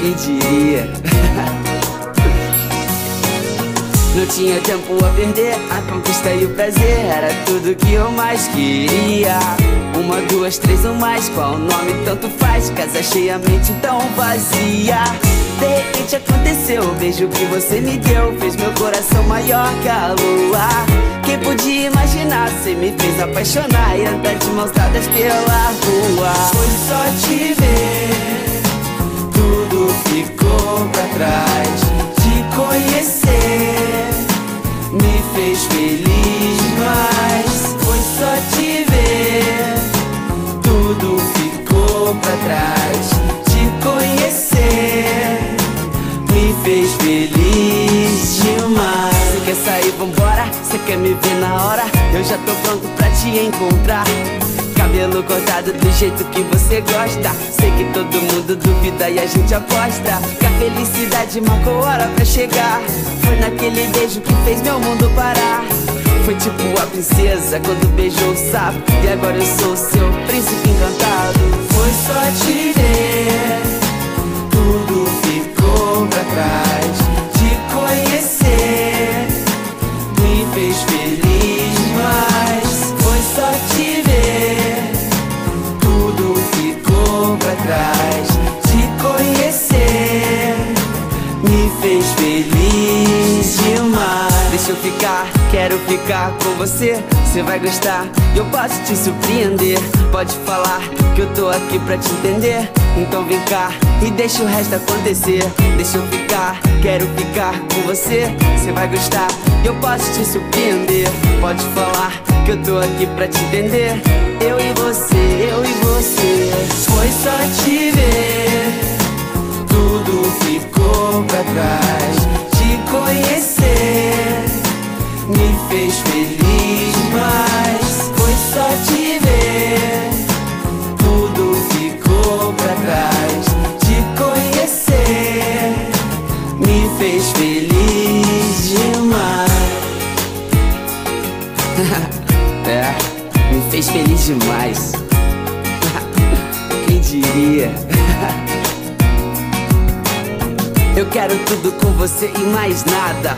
Quem diria? Não tinha tempo a perder, a conquista e o prazer era tudo que eu mais queria. Uma, duas, três ou mais, qual o nome tanto faz? Casa cheia, mente tão vazia. De repente aconteceu, o beijo que você me deu fez meu coração maior que a lua. Quem podia imaginar, você me fez apaixonar e andar de mãos dadas pela rua. Foi só te me ver na hora? Eu já tô pronto pra te encontrar. Cabelo cortado do jeito que você gosta. Sei que todo mundo duvida e a gente aposta. Que a felicidade marcou hora pra chegar. Foi naquele beijo que fez meu mundo parar. Foi tipo a princesa quando beijou o sapo. E agora eu sou seu príncipe encantado. Foi só te ver, ficar, quero ficar com você. Você vai gostar eu posso te surpreender. Pode falar que eu tô aqui pra te entender. Então vem cá e deixa o resto acontecer. Deixa eu ficar, quero ficar com você. Você vai gostar eu posso te surpreender. Pode falar que eu tô aqui pra te entender. Eu e você, eu e você. Foi só te ver feliz demais. Quem diria? Eu quero tudo com você e mais nada.